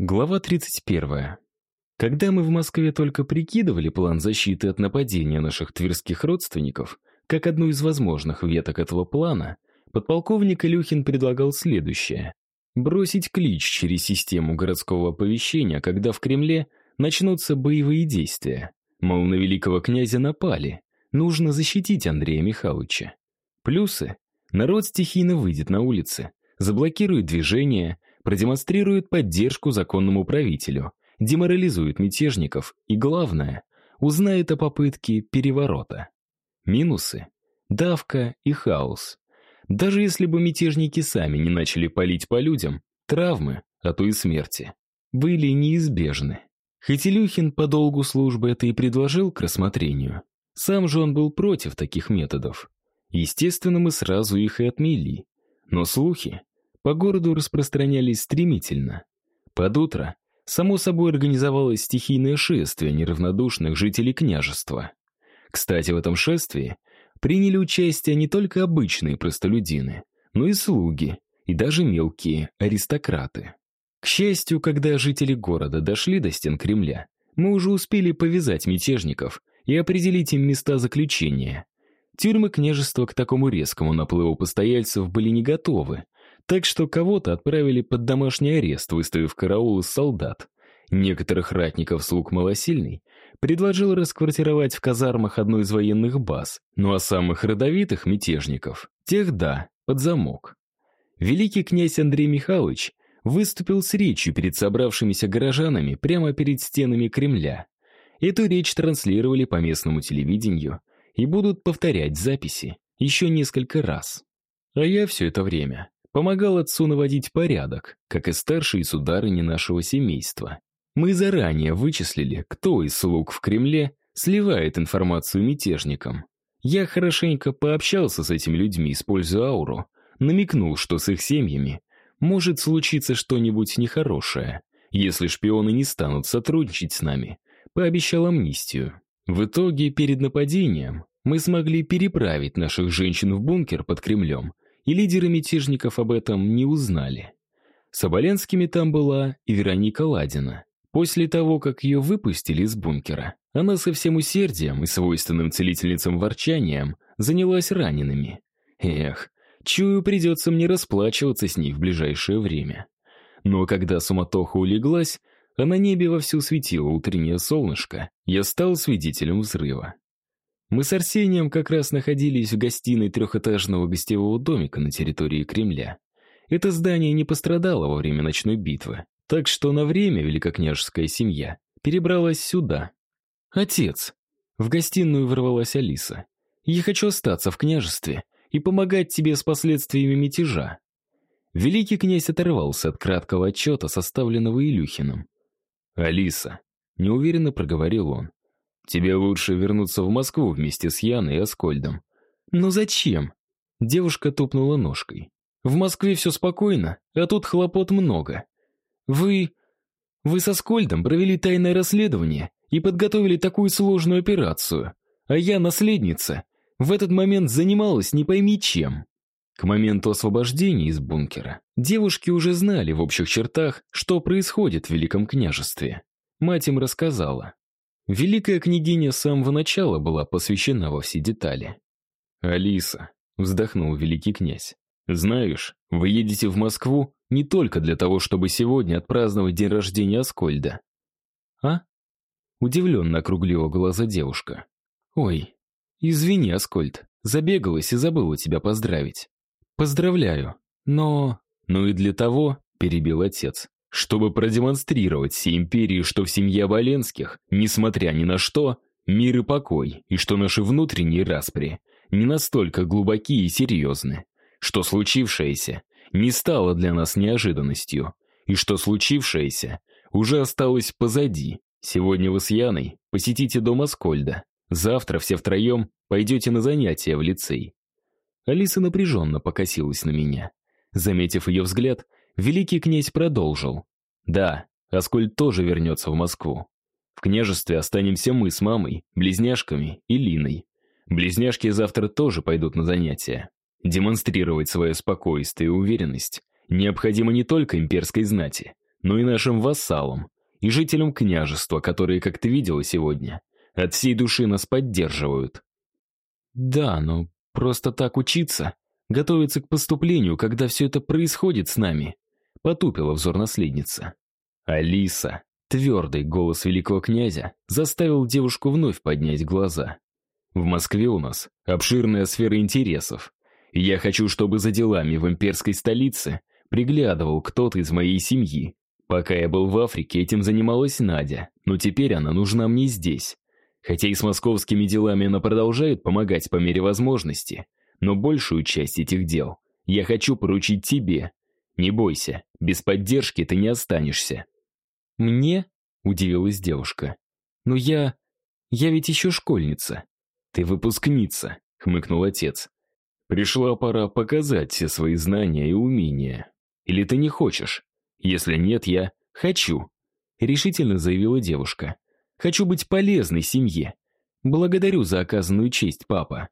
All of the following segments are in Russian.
Глава 31. Когда мы в Москве только прикидывали план защиты от нападения наших тверских родственников, как одну из возможных веток этого плана, подполковник Илюхин предлагал следующее. Бросить клич через систему городского оповещения, когда в Кремле начнутся боевые действия. Мол, на великого князя напали. Нужно защитить Андрея Михайловича. Плюсы. Народ стихийно выйдет на улицы, заблокирует движение, продемонстрирует поддержку законному правителю, деморализует мятежников и, главное, узнает о попытке переворота. Минусы – давка и хаос. Даже если бы мятежники сами не начали палить по людям, травмы, а то и смерти, были неизбежны. Хоть Илюхин по долгу службы это и предложил к рассмотрению, сам же он был против таких методов. Естественно, мы сразу их и отмели. Но слухи по городу распространялись стремительно. Под утро, само собой, организовалось стихийное шествие неравнодушных жителей княжества. Кстати, в этом шествии приняли участие не только обычные простолюдины, но и слуги, и даже мелкие аристократы. К счастью, когда жители города дошли до стен Кремля, мы уже успели повязать мятежников и определить им места заключения. Тюрьмы княжества к такому резкому наплыву постояльцев были не готовы, так что кого-то отправили под домашний арест, выставив караул из солдат. Некоторых ратников слуг малосильный предложил расквартировать в казармах одной из военных баз, ну а самых родовитых мятежников, тех да, под замок. Великий князь Андрей Михайлович выступил с речью перед собравшимися горожанами прямо перед стенами Кремля. Эту речь транслировали по местному телевидению и будут повторять записи еще несколько раз. А я все это время Помогал отцу наводить порядок, как и старшие сударыни нашего семейства. Мы заранее вычислили, кто из слуг в Кремле сливает информацию мятежникам. Я хорошенько пообщался с этими людьми, используя ауру, намекнул, что с их семьями может случиться что-нибудь нехорошее, если шпионы не станут сотрудничать с нами, пообещал амнистию. В итоге, перед нападением, мы смогли переправить наших женщин в бункер под Кремлем и лидеры мятежников об этом не узнали. С Оболенскими там была и Вероника Ладина. После того, как ее выпустили из бункера, она со всем усердием и свойственным целительницам ворчанием занялась ранеными. Эх, чую, придется мне расплачиваться с ней в ближайшее время. Но когда суматоха улеглась, а на небе вовсю светило утреннее солнышко, я стал свидетелем взрыва. Мы с Арсением как раз находились в гостиной трехэтажного гостевого домика на территории Кремля. Это здание не пострадало во время ночной битвы, так что на время великокняжеская семья перебралась сюда. «Отец!» В гостиную ворвалась Алиса. «Я хочу остаться в княжестве и помогать тебе с последствиями мятежа». Великий князь оторвался от краткого отчета, составленного Илюхиным. «Алиса», — неуверенно проговорил он, Тебе лучше вернуться в Москву вместе с Яной и Аскольдом. Но зачем? Девушка топнула ножкой. В Москве все спокойно, а тут хлопот много. Вы... Вы со Аскольдом провели тайное расследование и подготовили такую сложную операцию. А я, наследница, в этот момент занималась не пойми чем. К моменту освобождения из бункера девушки уже знали в общих чертах, что происходит в Великом княжестве. Мать им рассказала. Великая княгиня с самого начала была посвящена во все детали. «Алиса», — вздохнул великий князь, «знаешь, вы едете в Москву не только для того, чтобы сегодня отпраздновать день рождения Аскольда». «А?» — удивленно округлила глаза девушка. «Ой, извини, Аскольд, забегалась и забыла тебя поздравить». «Поздравляю, но...» «Ну и для того», — перебил отец, чтобы продемонстрировать всей империи, что в семье Оболенских, несмотря ни на что, мир и покой, и что наши внутренние распри не настолько глубоки и серьезны, что случившееся не стало для нас неожиданностью, и что случившееся уже осталось позади. Сегодня вы с Яной посетите дом Аскольда, завтра все втроем пойдете на занятия в лицей. Алиса напряженно покосилась на меня. Заметив ее взгляд, Великий князь продолжил. «Да, Аскольд тоже вернется в Москву. В княжестве останемся мы с мамой, близняшками и Линой. Близняшки завтра тоже пойдут на занятия. Демонстрировать свое спокойствие и уверенность необходимо не только имперской знати, но и нашим вассалам, и жителям княжества, которые, как ты видела сегодня, от всей души нас поддерживают. Да, но просто так учиться, готовиться к поступлению, когда все это происходит с нами, потупила взор наследница. Алиса, твердый голос великого князя, заставил девушку вновь поднять глаза. В Москве у нас обширная сфера интересов. И я хочу, чтобы за делами в имперской столице приглядывал кто-то из моей семьи. Пока я был в Африке, этим занималась Надя, но теперь она нужна мне здесь. Хотя и с московскими делами она продолжает помогать по мере возможности, но большую часть этих дел я хочу поручить тебе. Не бойся, без поддержки ты не останешься. Мне? удивилась девушка. Но я я ведь еще школьница. Ты выпускница, хмыкнул отец. Пришла пора показать все свои знания и умения. Или ты не хочешь? Если нет, я хочу, решительно заявила девушка. Хочу быть полезной семье. Благодарю за оказанную честь, папа.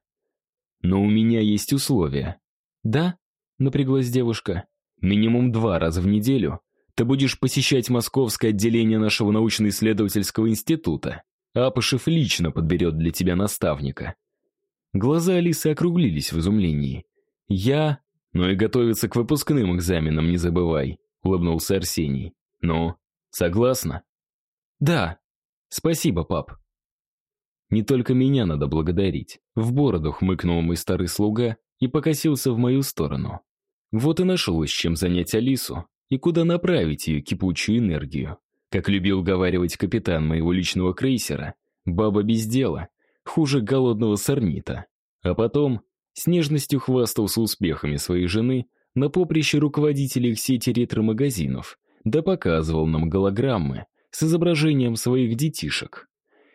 Но у меня есть условия. Да? напряглась девушка. Минимум два раза в неделю ты будешь посещать московское отделение нашего научно-исследовательского института. Апышев лично подберет для тебя наставника. Глаза Алисы округлились в изумлении. Я, но и готовиться к выпускным экзаменам не забывай, улыбнулся Арсений. Ну, согласна? Да. Спасибо, пап. Не только меня надо благодарить. В бороду хмыкнул мой старый слуга и покосился в мою сторону. Вот и нашлось, чем занять Алису, и куда направить ее кипучую энергию. Как любил говаривать капитан моего личного крейсера, баба без дела, хуже голодного сорнита. А потом с нежностью хвастался успехами своей жены на поприще руководителей их сети ретро-магазинов, да показывал нам голограммы с изображением своих детишек.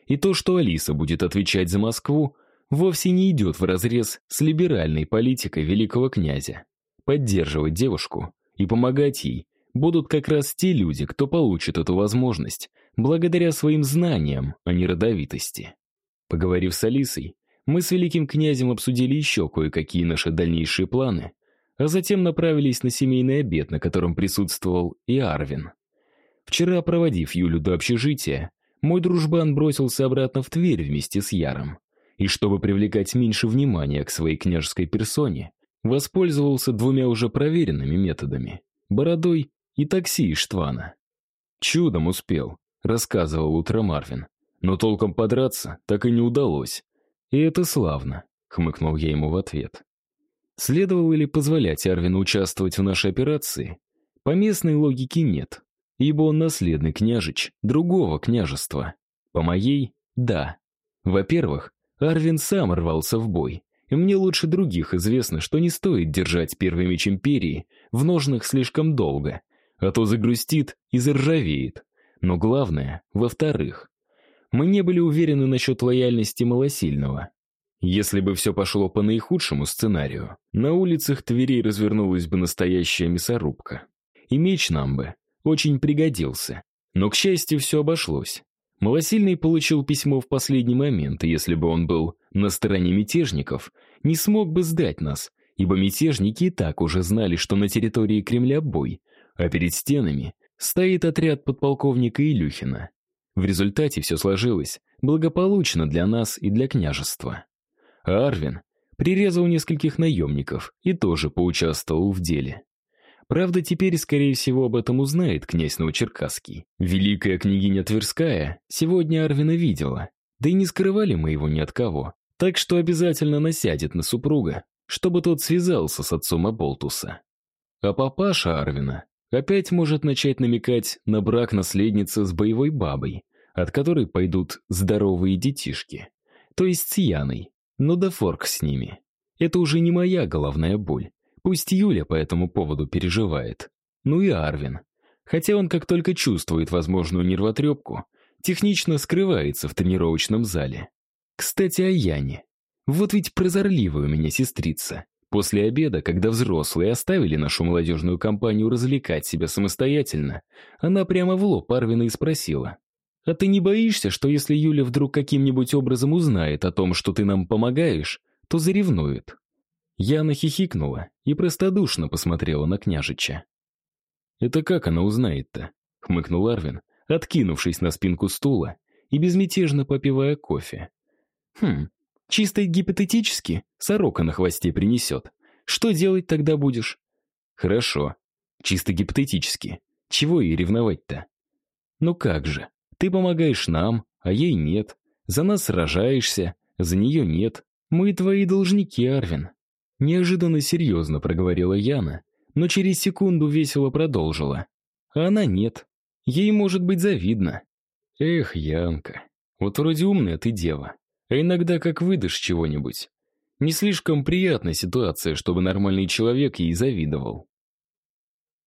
И то, что Алиса будет отвечать за Москву, вовсе не идет вразрез с либеральной политикой великого князя. Поддерживать девушку и помогать ей будут как раз те люди, кто получит эту возможность, благодаря своим знаниям, а не родовитости. Поговорив с Алисой, мы с великим князем обсудили еще кое-какие наши дальнейшие планы, а затем направились на семейный обед, на котором присутствовал и Арвин. Вчера, проводив Юлю до общежития, мой дружбан бросился обратно в Тверь вместе с Яром. И чтобы привлекать меньше внимания к своей княжеской персоне, Воспользовался двумя уже проверенными методами — бородой и такси Иштвана. «Чудом успел», — рассказывал утром Марвин. «Но толком подраться так и не удалось. И это славно», — хмыкнул я ему в ответ. Следовало ли позволять Арвину участвовать в нашей операции? По местной логике нет, ибо он наследный княжич другого княжества. По моей — да. Во-первых, Арвин сам рвался в бой, мне лучше других известно, что не стоит держать первый меч империи в ножнах слишком долго, а то загрустит и заржавеет. Но главное, во-вторых, мы не были уверены насчет лояльности малосильного. Если бы все пошло по наихудшему сценарию, на улицах Твери развернулась бы настоящая мясорубка. И меч нам бы очень пригодился. Но, к счастью, все обошлось. Малосильный получил письмо в последний момент, и если бы он был на стороне мятежников, не смог бы сдать нас, ибо мятежники и так уже знали, что на территории Кремля бой, а перед стенами стоит отряд подполковника Илюхина. В результате все сложилось благополучно для нас и для княжества. А Арвин прирезал нескольких наемников и тоже поучаствовал в деле. Правда, теперь, скорее всего, об этом узнает князь Новочеркасский. Великая княгиня Тверская сегодня Арвина видела, да и не скрывали мы его ни от кого. Так что обязательно насядет на супруга, чтобы тот связался с отцом Аболтуса. А папаша Арвина опять может начать намекать на брак наследницы с боевой бабой, от которой пойдут здоровые детишки. То есть с Яной. Но да форк с ними. Это уже не моя головная боль. Пусть Юля по этому поводу переживает. Ну и Арвин. Хотя он, как только чувствует возможную нервотрепку, технично скрывается в тренировочном зале. Кстати, о Яне. Вот ведь прозорливая у меня сестрица. После обеда, когда взрослые оставили нашу молодежную компанию развлекать себя самостоятельно, она прямо в лоб Арвина и спросила. «А ты не боишься, что если Юля вдруг каким-нибудь образом узнает о том, что ты нам помогаешь, то заревнует?» Яна хихикнула и простодушно посмотрела на княжича. «Это как она узнает-то?» хмыкнул Арвин, откинувшись на спинку стула и безмятежно попивая кофе. Хм, чисто гипотетически сорока на хвосте принесет. Что делать тогда будешь? Хорошо, чисто гипотетически. Чего ей ревновать-то? Ну как же, ты помогаешь нам, а ей нет. За нас сражаешься, за нее нет. Мы твои должники, Арвин. Неожиданно серьезно проговорила Яна, но через секунду весело продолжила. А она нет. Ей может быть завидно. Эх, Янка, вот вроде умная ты дева, а иногда как выдашь чего-нибудь. Не слишком приятная ситуация, чтобы нормальный человек ей завидовал.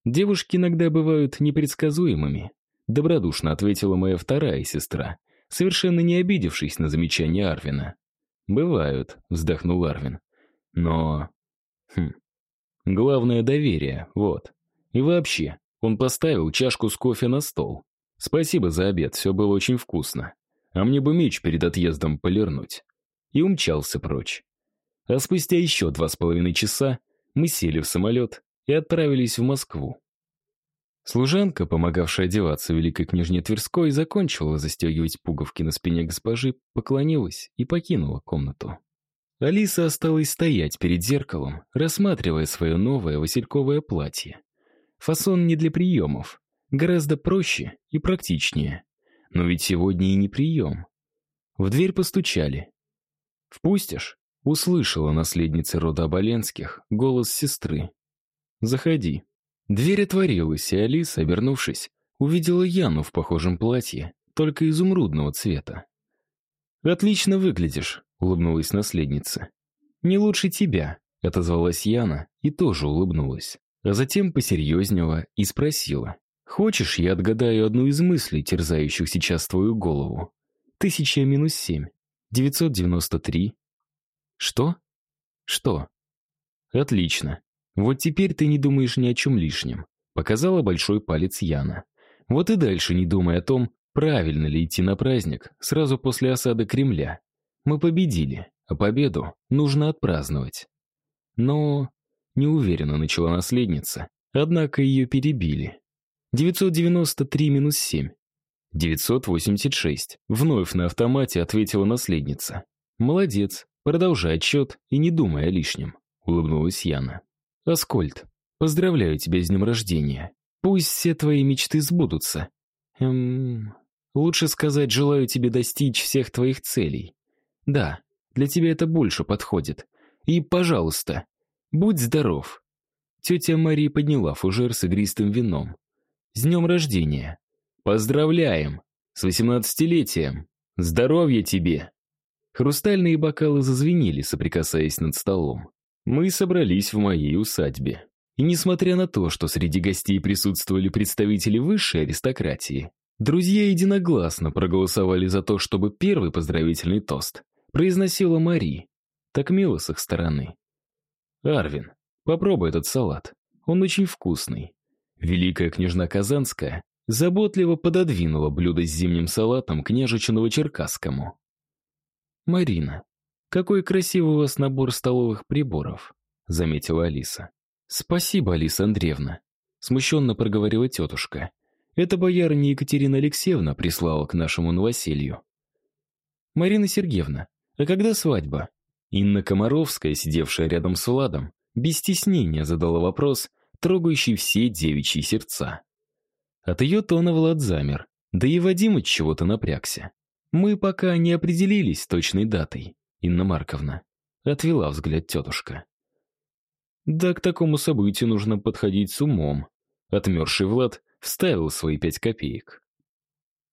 Девушки иногда бывают непредсказуемыми, добродушно ответила моя вторая сестра, совершенно не обидевшись на замечание Арвина. Бывают, вздохнул Арвин. Но хм. Главное доверие, вот. И вообще, он поставил чашку с кофе на стол. Спасибо за обед, все было очень вкусно. А мне бы меч перед отъездом полирнуть. И умчался прочь. А спустя еще два с половиной часа мы сели в самолет и отправились в Москву. Служанка, помогавшая одеваться великой княжне Тверской, закончила застегивать пуговки на спине госпожи, поклонилась и покинула комнату. Алиса осталась стоять перед зеркалом, рассматривая свое новое васильковое платье. Фасон не для приемов, гораздо проще и практичнее. Но ведь сегодня и не прием. В дверь постучали. «Впустишь?» — услышала наследница рода Оболенских голос сестры. «Заходи». Дверь отворилась, и Алиса, обернувшись, увидела Яну в похожем платье, только изумрудного цвета. «Отлично выглядишь», — улыбнулась наследница. «Не лучше тебя», — отозвалась Яна и тоже улыбнулась. А затем посерьезнела и спросила. «Хочешь, я отгадаю одну из мыслей, терзающих сейчас твою голову? Тысяча минус семь. Девятьсот девяносто три. Что? Что? Отлично. Вот теперь ты не думаешь ни о чем лишнем. Показала большой палец Яна. Вот и дальше не думай о том, правильно ли идти на праздник сразу после осады Кремля. Мы победили, а победу нужно отпраздновать. Но неуверенно начала наследница, однако ее перебили. 993 минус 7. 986. Вновь на автомате ответила наследница. Молодец, продолжай отчет и не думай о лишнем, улыбнулась Яна. Аскольд, поздравляю тебя с днем рождения. Пусть все твои мечты сбудутся. Эм, лучше сказать, желаю тебе достичь всех твоих целей. Да, для тебя это больше подходит. И, пожалуйста, будь здоров. Тетя Мария подняла фужер с игристым вином. С днем рождения. Поздравляем. С восемнадцатилетием. Здоровья тебе. Хрустальные бокалы зазвенели, соприкасаясь над столом. Мы собрались в моей усадьбе. И несмотря на то, что среди гостей присутствовали представители высшей аристократии, друзья единогласно проголосовали за то, чтобы первый поздравительный тост произносила Мари. Так мило с их стороны. «Арвин, попробуй этот салат. Он очень вкусный». Великая княжна Казанская заботливо пододвинула блюдо с зимним салатом княжичу Новочеркасскому. «Марина, какой красивый у вас набор столовых приборов», — заметила Алиса. «Спасибо, Алиса Андреевна», — смущенно проговорила тетушка. «Это боярыня Екатерина Алексеевна прислала к нашему новоселью». «Марина Сергеевна, а когда свадьба?» Инна Комаровская, сидевшая рядом с Владом, без стеснения задала вопрос, трогающий все девичьи сердца. От ее тона Влад замер, да и Вадим от чего-то напрягся. Мы пока не определились с точной датой. Инна Марковна. Отвела взгляд тетушка. Да к такому событию нужно подходить с умом. Отмерший Влад вставил свои пять копеек.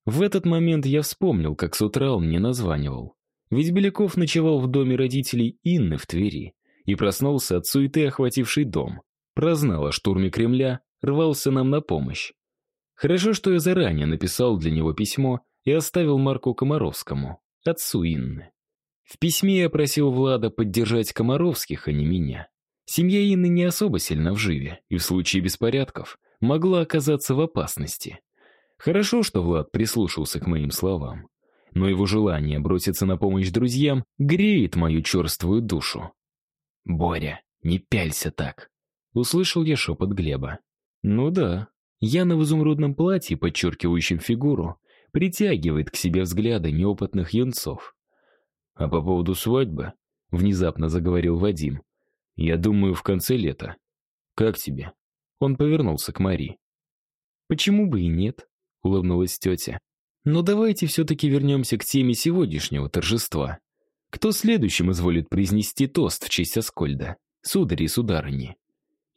В этот момент я вспомнил, как с утра он мне названивал. Ведь Беляков ночевал в доме родителей Инны в Твери и проснулся от суеты, охватившей дом. Прознал о штурме Кремля, рвался нам на помощь. Хорошо, что я заранее написал для него письмо и оставил Марку Комаровскому, отцу Инны. В письме я просил Влада поддержать Комаровских, а не меня. Семья Инны не особо сильно вживе, и в случае беспорядков могла оказаться в опасности. Хорошо, что Влад прислушался к моим словам. Но его желание броситься на помощь друзьям греет мою черствую душу. «Боря, не пялься так!» Услышал я шепот Глеба. «Ну да, Яна в изумрудном платье, подчеркивающем фигуру, притягивает к себе взгляды неопытных юнцов. «А по поводу свадьбы?» — внезапно заговорил Вадим. «Я думаю, в конце лета. Как тебе?» Он повернулся к Мари. «Почему бы и нет?» — улыбнулась тетя. «Но давайте все-таки вернемся к теме сегодняшнего торжества. Кто следующим изволит произнести тост в честь Аскольда? Судари и сударыни?»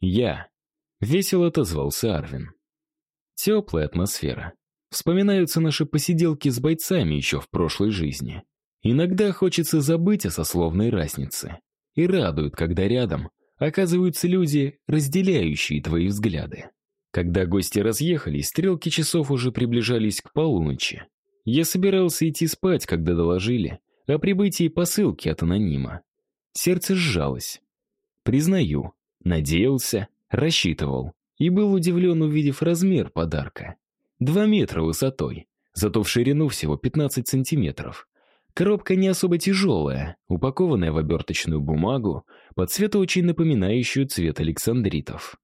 «Я», — весело отозвался Арвин. Теплая атмосфера. Вспоминаются наши посиделки с бойцами еще в прошлой жизни. Иногда хочется забыть о сословной разнице. И радует, когда рядом оказываются люди, разделяющие твои взгляды. Когда гости разъехались, стрелки часов уже приближались к полуночи. Я собирался идти спать, когда доложили о прибытии посылки от анонима. Сердце сжалось. Признаю, надеялся, рассчитывал и был удивлен, увидев размер подарка. Два метра высотой, зато в ширину всего 15 сантиметров. Коробка не особо тяжелая, упакованная в оберточную бумагу, по цвету очень напоминающую цвет александритов.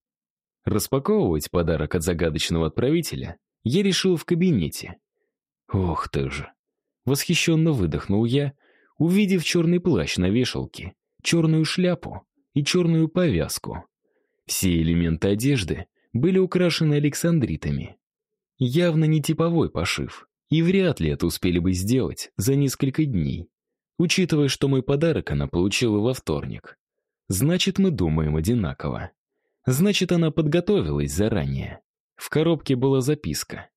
Распаковывать подарок от загадочного отправителя я решил в кабинете. Ох ты же! Восхищенно выдохнул я, увидев черный плащ на вешалке, черную шляпу и черную повязку. Все элементы одежды были украшены александритами. Явно не типовой пошив, и вряд ли это успели бы сделать за несколько дней, учитывая, что мой подарок она получила во вторник. Значит, мы думаем одинаково. Значит, она подготовилась заранее. В коробке была записка.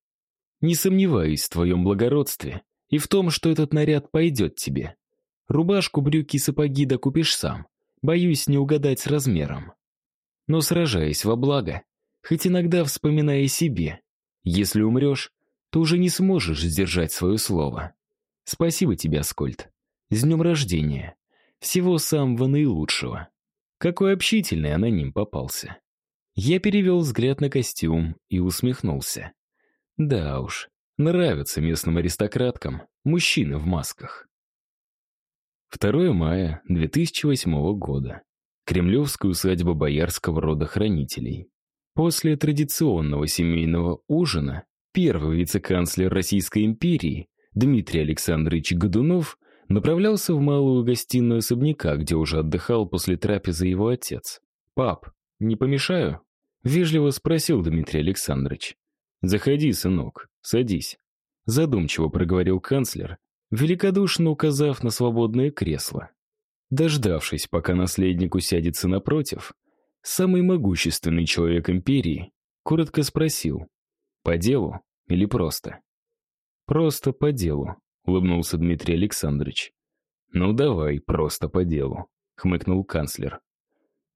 «Не сомневаюсь в твоем благородстве и в том, что этот наряд пойдет тебе. Рубашку, брюки, сапоги докупишь сам. Боюсь не угадать с размером но сражаясь во благо, хоть иногда вспоминая себе. Если умрешь, то уже не сможешь сдержать свое слово. Спасибо тебе, Аскольд. С днем рождения. Всего самого наилучшего. Какой общительный аноним попался. Я перевел взгляд на костюм и усмехнулся. Да уж, нравятся местным аристократкам мужчины в масках. 2 мая 2008 года. Кремлевская усадьба боярского рода хранителей. После традиционного семейного ужина первый вице-канцлер Российской империи Дмитрий Александрович Годунов направлялся в малую гостиную особняка, где уже отдыхал после трапезы его отец. «Пап, не помешаю?» — вежливо спросил Дмитрий Александрович. «Заходи, сынок, садись», — задумчиво проговорил канцлер, великодушно указав на свободное кресло. Дождавшись, пока наследник усядется напротив, самый могущественный человек империи коротко спросил, «По делу или просто?» «Просто по делу», — улыбнулся Дмитрий Александрович. «Ну давай, просто по делу», — хмыкнул канцлер.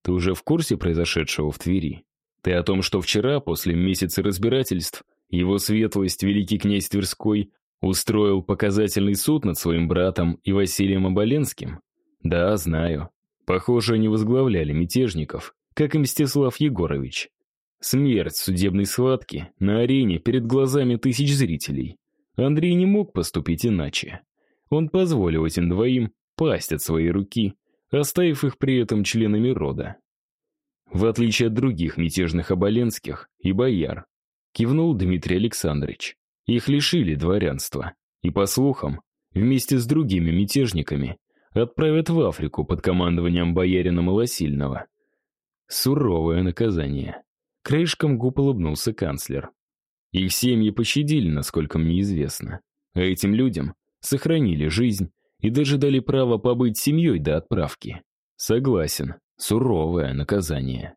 «Ты уже в курсе произошедшего в Твери? Ты о том, что вчера, после месяца разбирательств, его светлость, великий князь Тверской, устроил показательный суд над своим братом и Василием Оболенским?» Да, знаю. Похоже, они возглавляли мятежников, как и Мстислав Егорович. Смерть судебной схватки на арене перед глазами тысяч зрителей. Андрей не мог поступить иначе. Он позволил этим двоим пасть от своей руки, оставив их при этом членами рода. В отличие от других мятежных оболенских и бояр, кивнул Дмитрий Александрович. Их лишили дворянства. И, по слухам, вместе с другими мятежниками отправят в Африку под командованием боярина Малосильного. Суровое наказание. Краешком губ улыбнулся канцлер. Их семьи пощадили, насколько мне известно. А этим людям сохранили жизнь и даже дали право побыть семьей до отправки. Согласен, суровое наказание.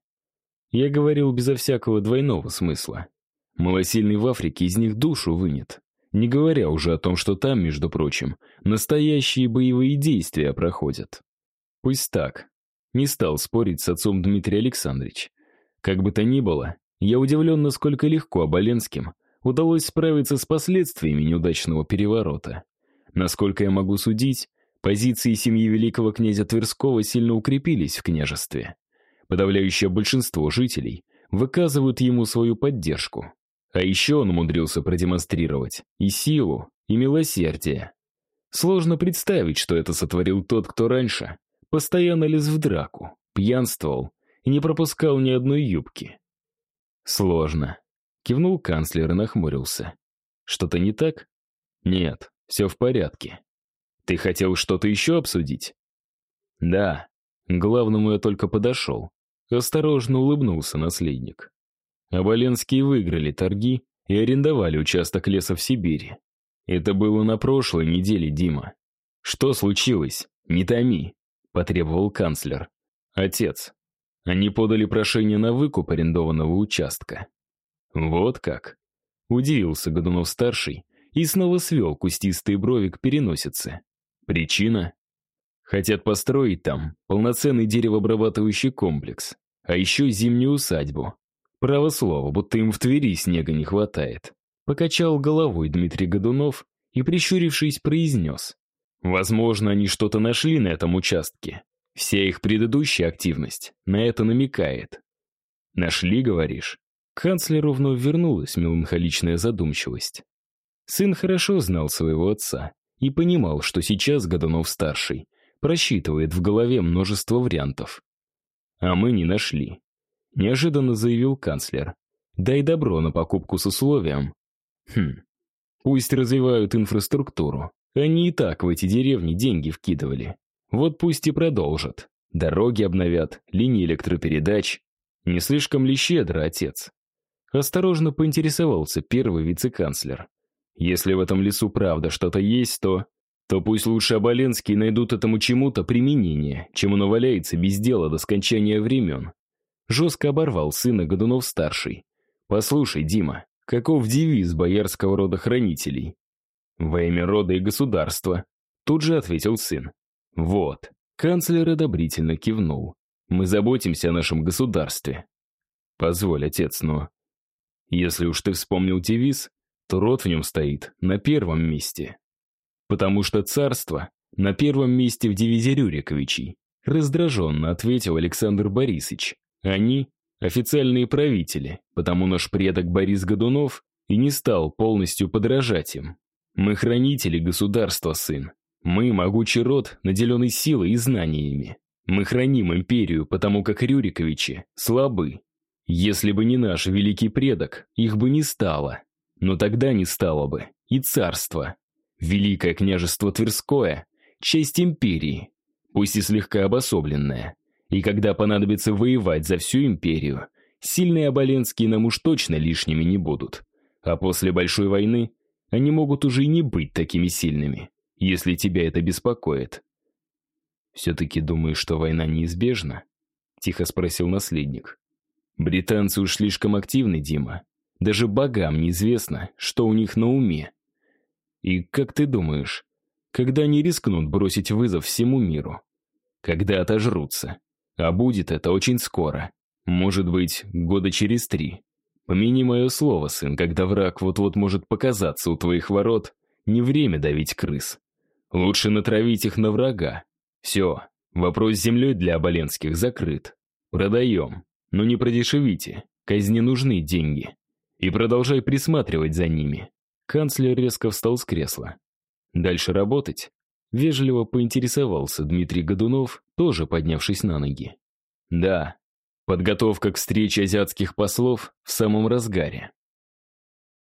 Я говорил безо всякого двойного смысла. Малосильный в Африке из них душу вынет. Не говоря уже о том, что там, между прочим, настоящие боевые действия проходят. Пусть так. Не стал спорить с отцом Дмитрий Александрович. Как бы то ни было, я удивлен, насколько легко Оболенским удалось справиться с последствиями неудачного переворота. Насколько я могу судить, позиции семьи великого князя Тверского сильно укрепились в княжестве. Подавляющее большинство жителей выказывают ему свою поддержку. А еще он умудрился продемонстрировать и силу, и милосердие. Сложно представить, что это сотворил тот, кто раньше постоянно лез в драку, пьянствовал и не пропускал ни одной юбки. Сложно. Кивнул канцлер и нахмурился. Что-то не так? Нет, все в порядке. Ты хотел что-то еще обсудить? Да. Главному я только подошел. Осторожно улыбнулся наследник. Оболенские выиграли торги и арендовали участок леса в Сибири. Это было на прошлой неделе, Дима. Что случилось? Не томи, потребовал канцлер. Отец. Они подали прошение на выкуп арендованного участка. Вот как. Удивился Годунов-старший и снова свел кустистые брови к переносице. Причина? Хотят построить там полноценный деревообрабатывающий комплекс, а еще зимнюю усадьбу. Право слово, будто им в Твери снега не хватает. Покачал головой Дмитрий Годунов и, прищурившись, произнес. Возможно, они что-то нашли на этом участке. Вся их предыдущая активность на это намекает. Нашли, говоришь? К канцлеру вновь вернулась меланхоличная задумчивость. Сын хорошо знал своего отца и понимал, что сейчас Годунов-старший просчитывает в голове множество вариантов. А мы не нашли. Неожиданно заявил канцлер. Дай добро на покупку с условием. Хм. Пусть развивают инфраструктуру. Они и так в эти деревни деньги вкидывали. Вот пусть и продолжат. Дороги обновят, линии электропередач. Не слишком ли щедро, отец? Осторожно поинтересовался первый вице-канцлер. Если в этом лесу правда что-то есть, то... То пусть лучше Оболенские найдут этому чему-то применение, чем оно валяется без дела до скончания времен. Жестко оборвал сына Годунов-старший. «Послушай, Дима, каков девиз боярского рода хранителей?» «Во имя рода и государства», — тут же ответил сын. «Вот». Канцлер одобрительно кивнул. «Мы заботимся о нашем государстве». «Позволь, отец, но...» «Если уж ты вспомнил девиз, то род в нем стоит на первом месте. Потому что царство на первом месте в девизе Рюриковичей», раздраженно ответил Александр Борисович. «Они — официальные правители, потому наш предок Борис Годунов и не стал полностью подражать им. Мы хранители государства, сын. Мы могучий род, наделенный силой и знаниями. Мы храним империю, потому как Рюриковичи слабы. Если бы не наш великий предок, их бы не стало. Но тогда не стало бы и царство. Великое княжество Тверское – честь империи, пусть и слегка обособленная. И когда понадобится воевать за всю империю, сильные оболенские нам уж точно лишними не будут. А после Большой войны они могут уже и не быть такими сильными если тебя это беспокоит. «Все-таки думаешь, что война неизбежна?» — тихо спросил наследник. «Британцы уж слишком активны, Дима. Даже богам неизвестно, что у них на уме. И как ты думаешь, когда они рискнут бросить вызов всему миру? Когда отожрутся? А будет это очень скоро. Может быть, года через три. Помяни мое слово, сын, когда враг вот-вот может показаться у твоих ворот, не время давить крыс. Лучше натравить их на врага. Все, вопрос с землей для Оболенских закрыт. Продаем, но не продешевите, казни нужны деньги. И продолжай присматривать за ними. Канцлер резко встал с кресла. Дальше работать? Вежливо поинтересовался Дмитрий Годунов, тоже поднявшись на ноги. Да, подготовка к встрече азиатских послов в самом разгаре.